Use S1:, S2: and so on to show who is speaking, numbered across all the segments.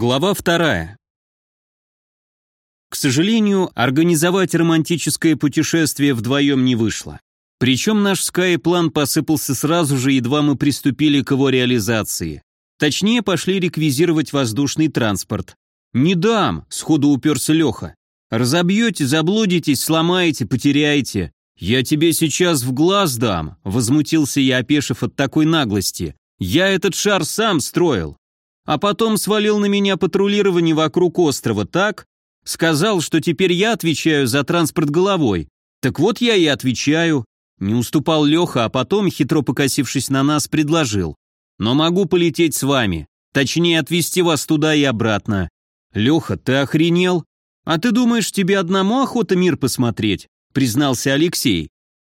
S1: Глава вторая. К сожалению, организовать романтическое путешествие вдвоем не вышло. Причем наш скай-план посыпался сразу же, едва мы приступили к его реализации. Точнее, пошли реквизировать воздушный транспорт. «Не дам!» — сходу уперся Леха. «Разобьете, заблудитесь, сломаете, потеряете. Я тебе сейчас в глаз дам!» — возмутился я, опешив от такой наглости. «Я этот шар сам строил!» А потом свалил на меня патрулирование вокруг острова, так? Сказал, что теперь я отвечаю за транспорт головой. Так вот я и отвечаю. Не уступал Леха, а потом, хитро покосившись на нас, предложил. Но могу полететь с вами. Точнее, отвезти вас туда и обратно. Леха, ты охренел? А ты думаешь, тебе одному охота мир посмотреть? Признался Алексей.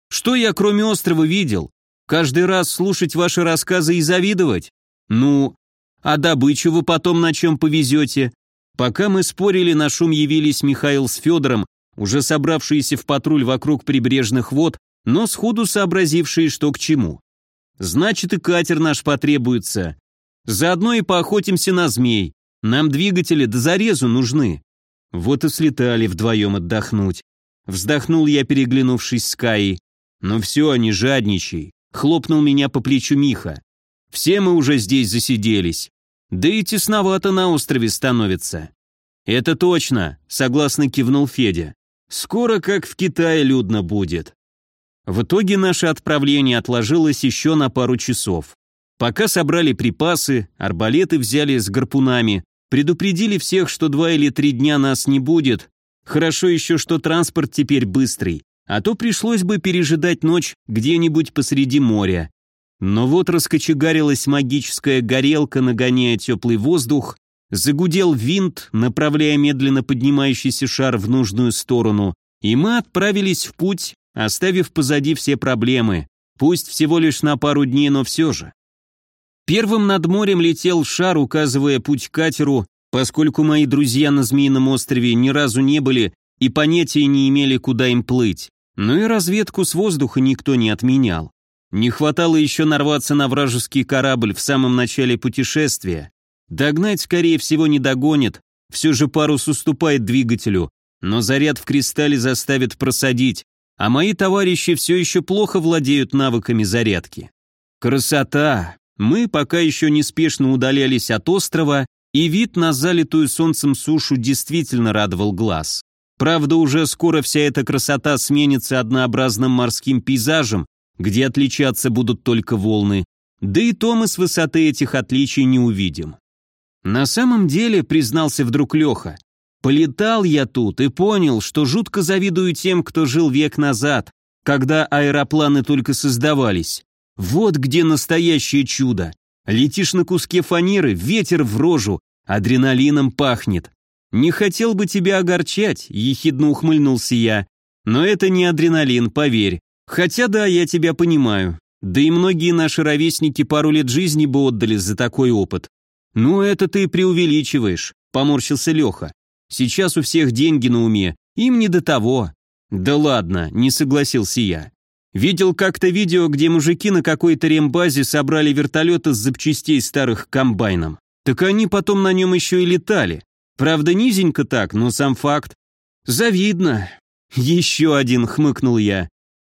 S1: Что я кроме острова видел? Каждый раз слушать ваши рассказы и завидовать? Ну, а добычу вы потом на чем повезете? Пока мы спорили, на шум явились Михаил с Федором, уже собравшиеся в патруль вокруг прибрежных вод, но сходу сообразившие, что к чему. Значит, и катер наш потребуется. Заодно и поохотимся на змей. Нам двигатели до зарезу нужны. Вот и слетали вдвоем отдохнуть. Вздохнул я, переглянувшись с Каей. Ну все, не жадничай. Хлопнул меня по плечу Миха. Все мы уже здесь засиделись. Да и тесновато на острове становится. Это точно, согласно кивнул Федя. Скоро как в Китае людно будет. В итоге наше отправление отложилось еще на пару часов. Пока собрали припасы, арбалеты взяли с гарпунами, предупредили всех, что два или три дня нас не будет. Хорошо еще, что транспорт теперь быстрый, а то пришлось бы пережидать ночь где-нибудь посреди моря. Но вот раскочегарилась магическая горелка, нагоняя теплый воздух, загудел винт, направляя медленно поднимающийся шар в нужную сторону, и мы отправились в путь, оставив позади все проблемы, пусть всего лишь на пару дней, но все же. Первым над морем летел шар, указывая путь к катеру, поскольку мои друзья на Змеином острове ни разу не были и понятия не имели, куда им плыть. Но и разведку с воздуха никто не отменял. Не хватало еще нарваться на вражеский корабль в самом начале путешествия. Догнать, скорее всего, не догонит, все же парус уступает двигателю, но заряд в кристалле заставит просадить, а мои товарищи все еще плохо владеют навыками зарядки. Красота! Мы пока еще неспешно удалялись от острова, и вид на залитую солнцем сушу действительно радовал глаз. Правда, уже скоро вся эта красота сменится однообразным морским пейзажем, где отличаться будут только волны, да и то мы с высоты этих отличий не увидим. На самом деле, признался вдруг Леха, полетал я тут и понял, что жутко завидую тем, кто жил век назад, когда аэропланы только создавались. Вот где настоящее чудо. Летишь на куске фанеры, ветер в рожу, адреналином пахнет. Не хотел бы тебя огорчать, ехидно ухмыльнулся я. Но это не адреналин, поверь. Хотя да, я тебя понимаю. Да и многие наши ровесники пару лет жизни бы отдали за такой опыт. Ну, это ты преувеличиваешь, поморщился Леха. Сейчас у всех деньги на уме, им не до того. Да ладно, не согласился я. Видел как-то видео, где мужики на какой-то рембазе собрали вертолет из запчастей старых комбайном. Так они потом на нем еще и летали. Правда, низенько так, но сам факт. Завидно. Еще один, хмыкнул я.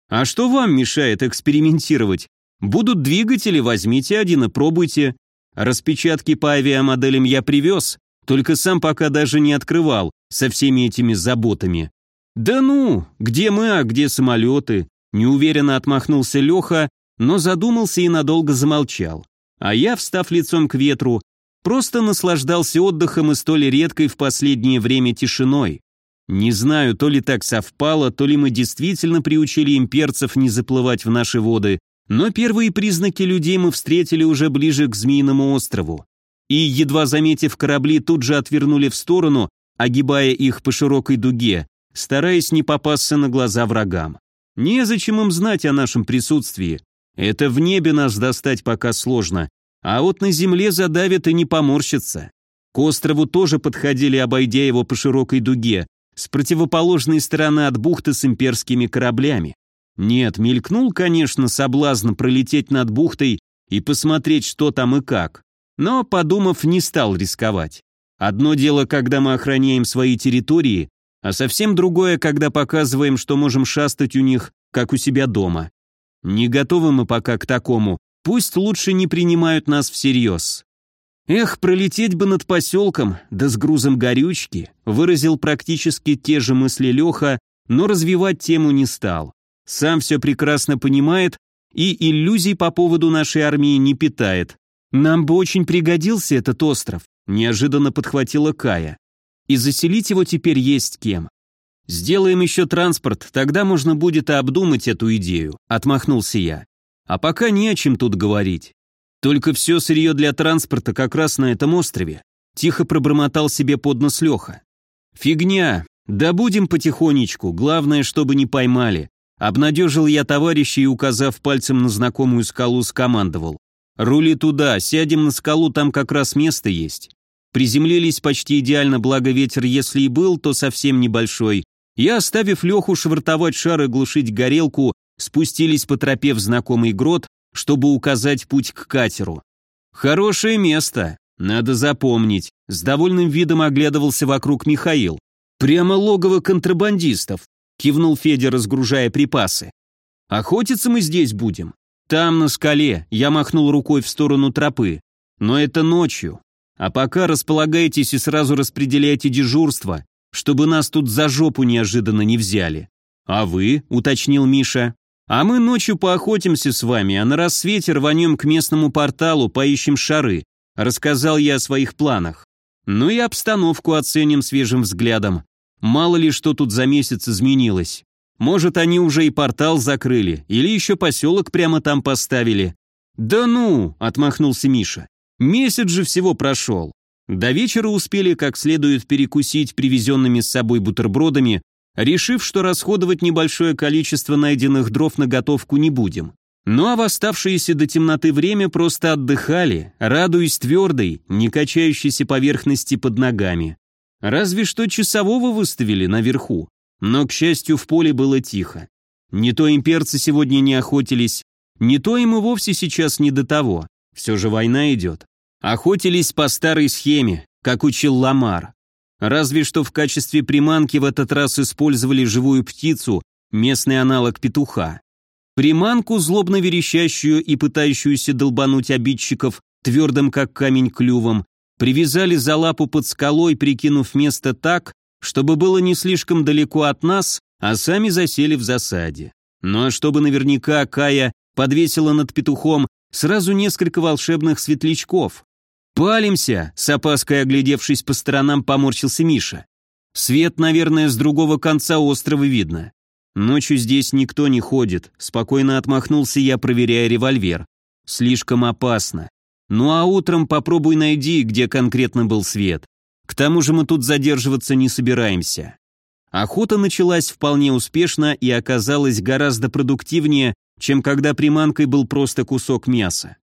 S1: А что вам мешает экспериментировать? Будут двигатели, возьмите один и пробуйте. Распечатки по авиамоделям я привез, только сам пока даже не открывал со всеми этими заботами. Да ну, где мы, а где самолеты? Неуверенно отмахнулся Леха, но задумался и надолго замолчал. А я, встав лицом к ветру, просто наслаждался отдыхом и столь редкой в последнее время тишиной. Не знаю, то ли так совпало, то ли мы действительно приучили имперцев не заплывать в наши воды, но первые признаки людей мы встретили уже ближе к Змеиному острову. И, едва заметив корабли, тут же отвернули в сторону, огибая их по широкой дуге, стараясь не попасться на глаза врагам. Незачем им знать о нашем присутствии. Это в небе нас достать пока сложно, а вот на земле задавят и не поморщатся. К острову тоже подходили, обойдя его по широкой дуге, с противоположной стороны от бухты с имперскими кораблями. Нет, мелькнул, конечно, соблазн пролететь над бухтой и посмотреть, что там и как. Но, подумав, не стал рисковать. Одно дело, когда мы охраняем свои территории, а совсем другое, когда показываем, что можем шастать у них, как у себя дома. Не готовы мы пока к такому, пусть лучше не принимают нас всерьез. Эх, пролететь бы над поселком, да с грузом горючки, выразил практически те же мысли Леха, но развивать тему не стал. Сам все прекрасно понимает и иллюзий по поводу нашей армии не питает. Нам бы очень пригодился этот остров, неожиданно подхватила Кая. И заселить его теперь есть кем. Сделаем еще транспорт, тогда можно будет и обдумать эту идею, отмахнулся я. А пока не о чем тут говорить. Только все сырье для транспорта как раз на этом острове. Тихо пробормотал себе под нос Леха. Фигня, да будем потихонечку, главное, чтобы не поймали. Обнадежил я товарища и, указав пальцем на знакомую скалу, скомандовал. «Рули туда, сядем на скалу, там как раз место есть». Приземлились почти идеально, благо ветер, если и был, то совсем небольшой. Я, оставив Леху швартовать шар и глушить горелку, спустились по тропе в знакомый грот, чтобы указать путь к катеру. «Хорошее место, надо запомнить», — с довольным видом оглядывался вокруг Михаил. «Прямо логово контрабандистов кивнул Федя, разгружая припасы. Охотиться мы здесь будем. Там, на скале, я махнул рукой в сторону тропы. Но это ночью. А пока располагайтесь и сразу распределяйте дежурство, чтобы нас тут за жопу неожиданно не взяли. А вы, уточнил Миша. А мы ночью поохотимся с вами, а на рассвете рванем к местному порталу, поищем шары. Рассказал я о своих планах. Ну и обстановку оценим свежим взглядом. Мало ли что тут за месяц изменилось. Может, они уже и портал закрыли, или еще поселок прямо там поставили. «Да ну!» — отмахнулся Миша. «Месяц же всего прошел. До вечера успели как следует перекусить привезенными с собой бутербродами, решив, что расходовать небольшое количество найденных дров на готовку не будем. Ну а в оставшееся до темноты время просто отдыхали, радуясь твердой, не качающейся поверхности под ногами. Разве что часового выставили наверху, но, к счастью, в поле было тихо. Не то имперцы сегодня не охотились, не то им и вовсе сейчас не до того, все же война идет. Охотились по старой схеме, как учил Ламар. Разве что в качестве приманки в этот раз использовали живую птицу, местный аналог петуха. Приманку, злобно верещащую и пытающуюся долбануть обидчиков твердым как камень клювом, привязали за лапу под скалой, прикинув место так, чтобы было не слишком далеко от нас, а сами засели в засаде. Ну а чтобы наверняка Кая подвесила над петухом сразу несколько волшебных светлячков. «Палимся!» — с опаской оглядевшись по сторонам, поморщился Миша. «Свет, наверное, с другого конца острова видно. Ночью здесь никто не ходит», — спокойно отмахнулся я, проверяя револьвер. «Слишком опасно. Ну а утром попробуй найди, где конкретно был свет. К тому же мы тут задерживаться не собираемся. Охота началась вполне успешно и оказалась гораздо продуктивнее, чем когда приманкой был просто кусок мяса.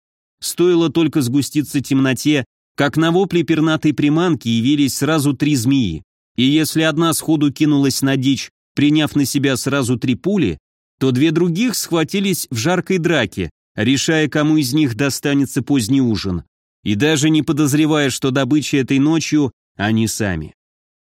S1: Стоило только сгуститься темноте, как на вопли пернатой приманки явились сразу три змеи. И если одна сходу кинулась на дичь, приняв на себя сразу три пули, то две других схватились в жаркой драке, решая, кому из них достанется поздний ужин, и даже не подозревая, что добыча этой ночью они сами.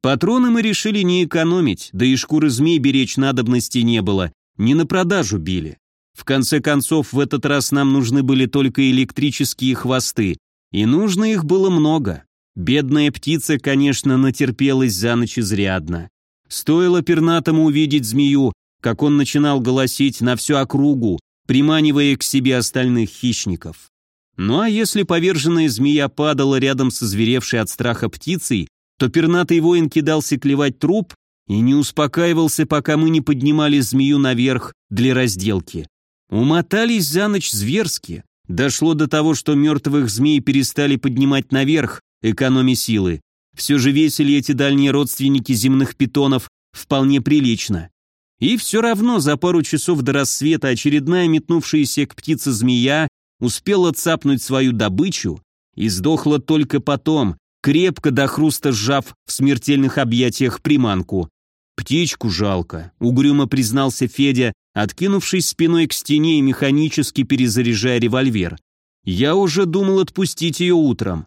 S1: Патроны мы решили не экономить, да и шкуры змей беречь надобности не было, не на продажу били. В конце концов, в этот раз нам нужны были только электрические хвосты, и нужно их было много. Бедная птица, конечно, натерпелась за ночь изрядно. Стоило пернатому увидеть змею, как он начинал голосить на всю округу, приманивая к себе остальных хищников. Ну а если поверженная змея падала рядом со зверевшей от страха птицей, то пернатый воин кидался клевать труп и не успокаивался, пока мы не поднимали змею наверх для разделки. Умотались за ночь зверски. Дошло до того, что мертвых змей перестали поднимать наверх, экономя силы. Все же весили эти дальние родственники земных питонов вполне прилично. И все равно за пару часов до рассвета очередная метнувшаяся к птице змея успела цапнуть свою добычу и сдохла только потом, крепко до хруста сжав в смертельных объятиях приманку. «Птичку жалко», — угрюмо признался Федя, откинувшись спиной к стене и механически перезаряжая револьвер. «Я уже думал отпустить ее утром».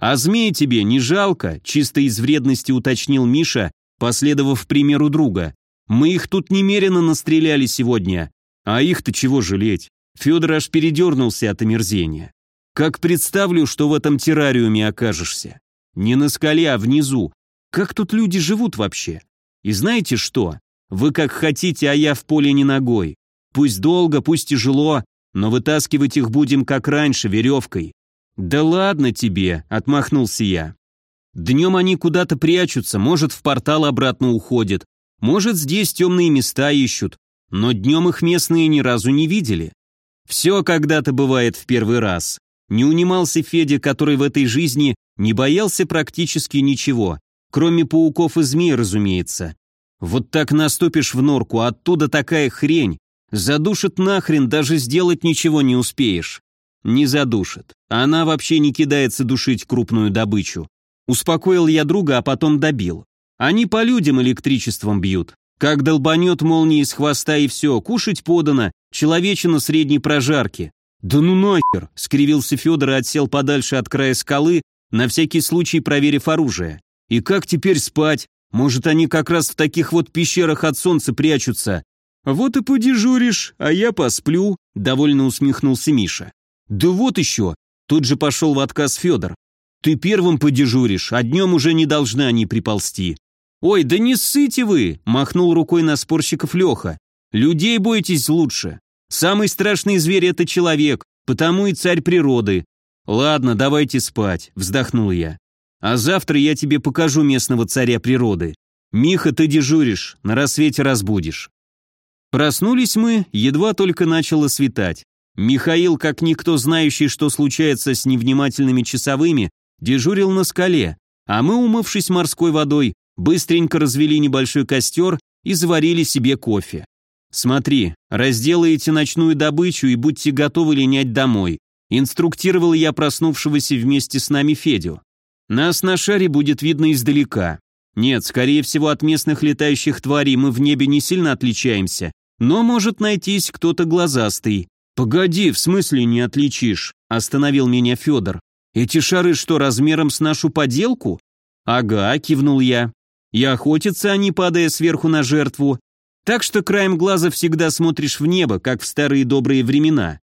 S1: «А змей тебе не жалко?» – чисто из вредности уточнил Миша, последовав примеру друга. «Мы их тут немерено настреляли сегодня. А их-то чего жалеть?» Федор аж передернулся от омерзения. «Как представлю, что в этом террариуме окажешься. Не на скале, а внизу. Как тут люди живут вообще? И знаете что? Вы как хотите, а я в поле не ногой. Пусть долго, пусть тяжело, но вытаскивать их будем как раньше, веревкой. «Да ладно тебе», — отмахнулся я. «Днем они куда-то прячутся, может, в портал обратно уходят, может, здесь темные места ищут, но днем их местные ни разу не видели. Все когда-то бывает в первый раз. Не унимался Федя, который в этой жизни не боялся практически ничего, кроме пауков и змей, разумеется. Вот так наступишь в норку, а оттуда такая хрень, задушит нахрен, даже сделать ничего не успеешь. Не задушит. Она вообще не кидается душить крупную добычу. Успокоил я друга, а потом добил. Они по людям электричеством бьют. Как долбанет молнией с хвоста и все, кушать подано, человечина средней прожарки. Да ну нахер, скривился Федор и отсел подальше от края скалы, на всякий случай проверив оружие. И как теперь спать? Может, они как раз в таких вот пещерах от солнца прячутся? Вот и подежуришь, а я посплю, довольно усмехнулся Миша. «Да вот еще!» Тут же пошел в отказ Федор. «Ты первым подежуришь, а днем уже не должны они приползти». «Ой, да не ссыте вы!» – махнул рукой на спорщиков Леха. «Людей бойтесь лучше. Самый страшный зверь – это человек, потому и царь природы. Ладно, давайте спать», – вздохнул я. «А завтра я тебе покажу местного царя природы. Миха, ты дежуришь, на рассвете разбудишь». Проснулись мы, едва только начало светать. Михаил, как никто знающий, что случается с невнимательными часовыми, дежурил на скале, а мы, умывшись морской водой, быстренько развели небольшой костер и заварили себе кофе. «Смотри, разделаете ночную добычу и будьте готовы линять домой», инструктировал я проснувшегося вместе с нами Федю. «Нас на шаре будет видно издалека. Нет, скорее всего, от местных летающих тварей мы в небе не сильно отличаемся, но может найтись кто-то глазастый. «Погоди, в смысле не отличишь?» – остановил меня Федор. «Эти шары что, размером с нашу поделку?» «Ага», – кивнул я. «И охотятся они, падая сверху на жертву. Так что краем глаза всегда смотришь в небо, как в старые добрые времена».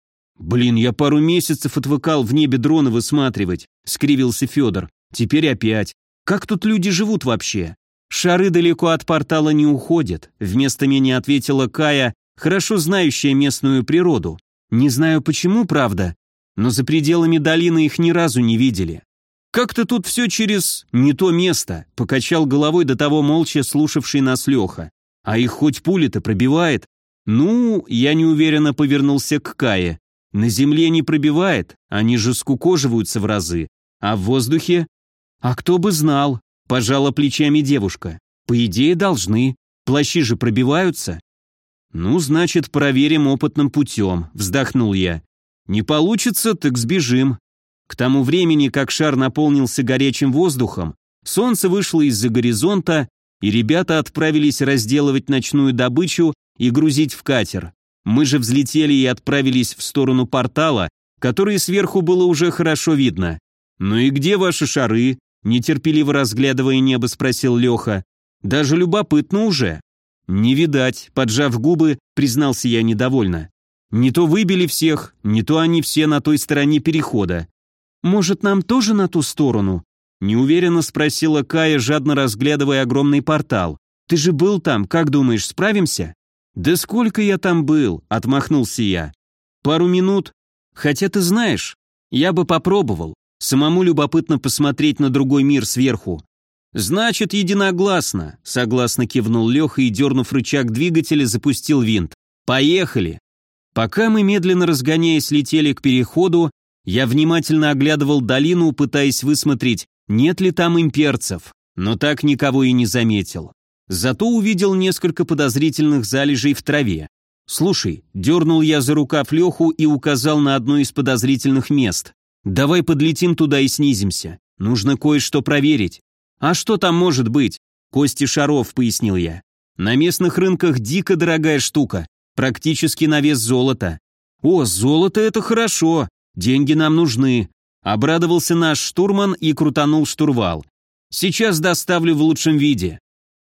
S1: «Блин, я пару месяцев отвыкал в небе дроны высматривать», – скривился Федор. «Теперь опять. Как тут люди живут вообще?» «Шары далеко от портала не уходят», – вместо меня ответила Кая, хорошо знающая местную природу. Не знаю почему, правда, но за пределами долины их ни разу не видели. Как-то тут все через не то место, покачал головой до того молча слушавший нас Леха. А их хоть пули-то пробивает? Ну, я неуверенно повернулся к Кае. На земле не пробивает, они же скукоживаются в разы. А в воздухе? А кто бы знал, пожала плечами девушка. По идее должны. Плащи же пробиваются. «Ну, значит, проверим опытным путем», — вздохнул я. «Не получится, так сбежим». К тому времени, как шар наполнился горячим воздухом, солнце вышло из-за горизонта, и ребята отправились разделывать ночную добычу и грузить в катер. Мы же взлетели и отправились в сторону портала, который сверху было уже хорошо видно. «Ну и где ваши шары?» – нетерпеливо разглядывая небо, спросил Леха. «Даже любопытно уже». «Не видать», — поджав губы, признался я недовольно. «Не то выбили всех, не то они все на той стороне перехода». «Может, нам тоже на ту сторону?» Неуверенно спросила Кая, жадно разглядывая огромный портал. «Ты же был там, как думаешь, справимся?» «Да сколько я там был?» — отмахнулся я. «Пару минут. Хотя ты знаешь, я бы попробовал. Самому любопытно посмотреть на другой мир сверху. «Значит, единогласно», — согласно кивнул Леха и, дернув рычаг двигателя, запустил винт. «Поехали!» Пока мы, медленно разгоняясь, летели к переходу, я внимательно оглядывал долину, пытаясь высмотреть, нет ли там имперцев, но так никого и не заметил. Зато увидел несколько подозрительных залежей в траве. «Слушай», — дернул я за рукав Леху и указал на одно из подозрительных мест. «Давай подлетим туда и снизимся. Нужно кое-что проверить. «А что там может быть?» «Кости шаров», — пояснил я. «На местных рынках дико дорогая штука, практически на вес золота». «О, золото — это хорошо, деньги нам нужны. Обрадовался наш штурман и крутанул штурвал. Сейчас доставлю в лучшем виде.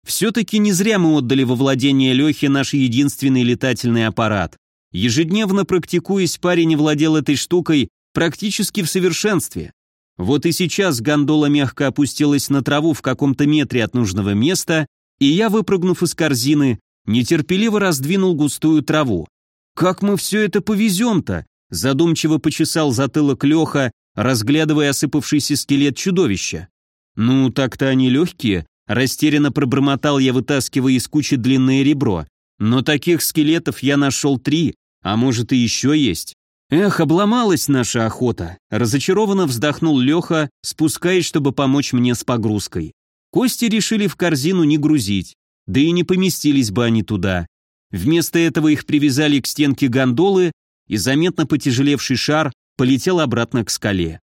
S1: Все-таки не зря мы отдали во владение Лехи наш единственный летательный аппарат. Ежедневно практикуясь, парень владел этой штукой практически в совершенстве. Вот и сейчас гондола мягко опустилась на траву в каком-то метре от нужного места, и я, выпрыгнув из корзины, нетерпеливо раздвинул густую траву. «Как мы все это повезем-то?» задумчиво почесал затылок Леха, разглядывая осыпавшийся скелет чудовища. «Ну, так-то они легкие», растерянно пробормотал я, вытаскивая из кучи длинное ребро. «Но таких скелетов я нашел три, а может и еще есть. Эх, обломалась наша охота. Разочарованно вздохнул Леха, спускаясь, чтобы помочь мне с погрузкой. Кости решили в корзину не грузить, да и не поместились бы они туда. Вместо этого их привязали к стенке гондолы, и заметно потяжелевший шар полетел обратно к скале.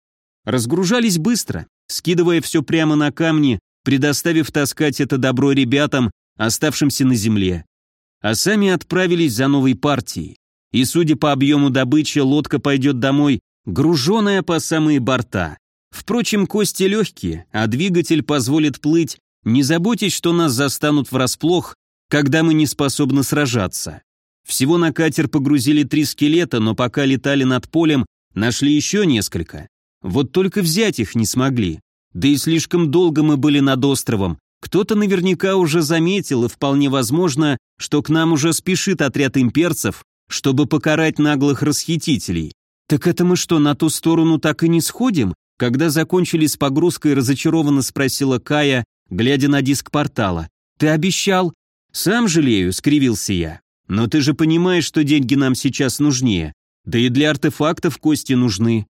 S1: Разгружались быстро, скидывая все прямо на камни, предоставив таскать это добро ребятам, оставшимся на земле. А сами отправились за новой партией и, судя по объему добычи, лодка пойдет домой, груженная по самые борта. Впрочем, кости легкие, а двигатель позволит плыть, не заботясь, что нас застанут врасплох, когда мы не способны сражаться. Всего на катер погрузили три скелета, но пока летали над полем, нашли еще несколько. Вот только взять их не смогли. Да и слишком долго мы были над островом. Кто-то наверняка уже заметил, и вполне возможно, что к нам уже спешит отряд имперцев, чтобы покарать наглых расхитителей. Так это мы что, на ту сторону так и не сходим? Когда закончили с погрузкой, разочарованно спросила Кая, глядя на диск портала. Ты обещал? Сам жалею, скривился я. Но ты же понимаешь, что деньги нам сейчас нужнее. Да и для артефактов кости нужны.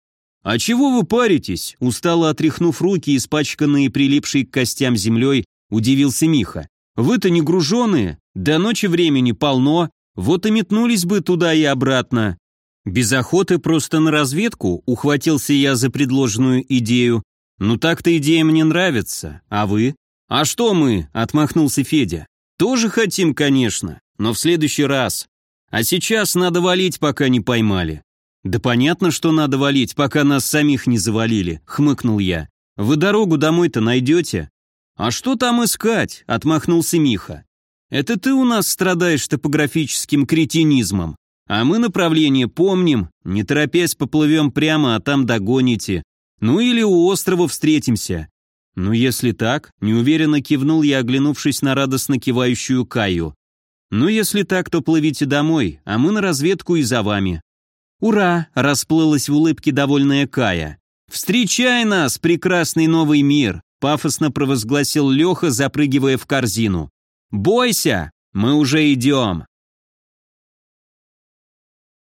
S1: А чего вы паритесь? Устало отряхнув руки, испачканные прилипшей к костям землей, удивился Миха. Вы-то не груженые, до ночи времени полно, вот и метнулись бы туда и обратно. Без охоты просто на разведку ухватился я за предложенную идею. Ну так-то идея мне нравится, а вы? А что мы? Отмахнулся Федя. Тоже хотим, конечно, но в следующий раз. А сейчас надо валить, пока не поймали. Да понятно, что надо валить, пока нас самих не завалили, хмыкнул я. Вы дорогу домой-то найдете? А что там искать? Отмахнулся Миха. Это ты у нас страдаешь топографическим кретинизмом. А мы направление помним, не торопясь поплывем прямо, а там догоните. Ну или у острова встретимся. Ну если так, неуверенно кивнул я, оглянувшись на радостно кивающую Каю. Ну если так, то плывите домой, а мы на разведку и за вами. Ура! Расплылась в улыбке довольная Кая. Встречай нас, прекрасный новый мир! Пафосно провозгласил Леха, запрыгивая в корзину. «Бойся! Мы уже идем!»